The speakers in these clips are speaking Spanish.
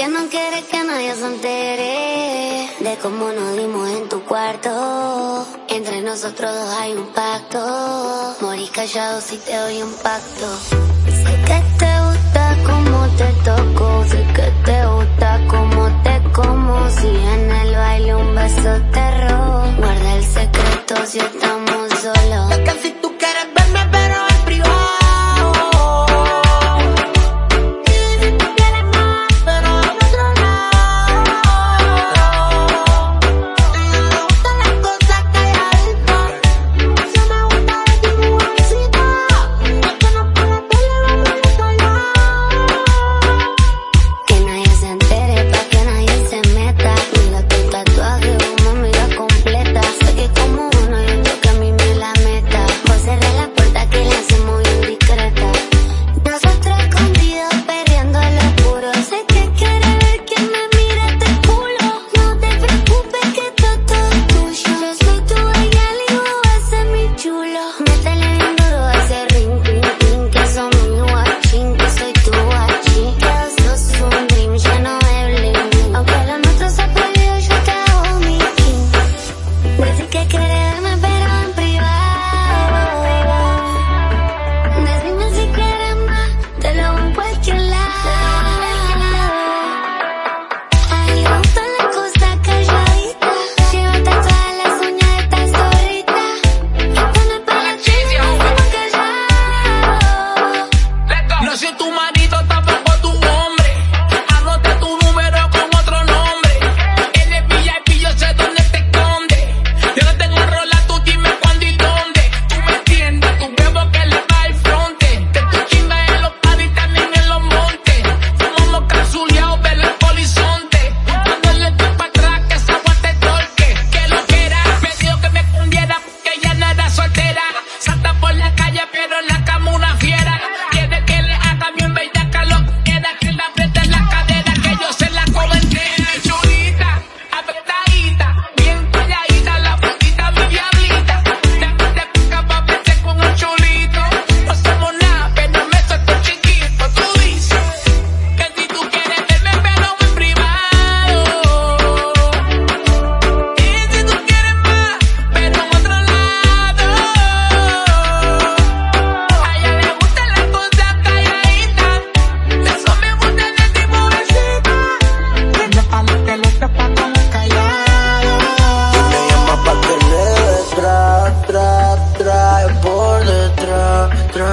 Ya no quieres que nadie se entere de cómo nos dimos en tu cuarto. Entre nosotros dos hay un pacto. Morir callado si te doy un pacto. Sé que te gusta cómo te toco, sé que te gusta.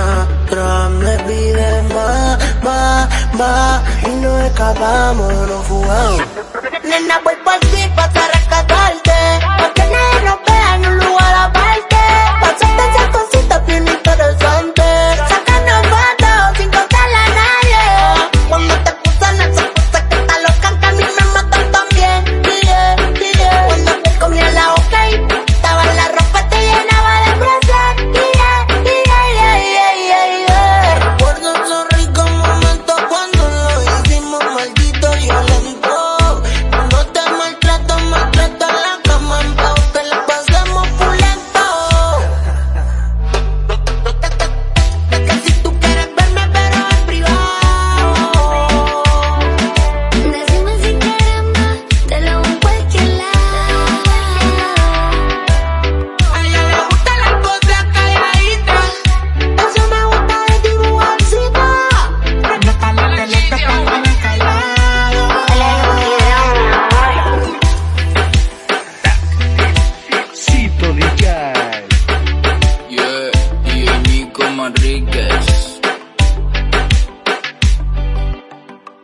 otra me pide más, más, más y no escapamos, no jugamos. Nena, voy por ti,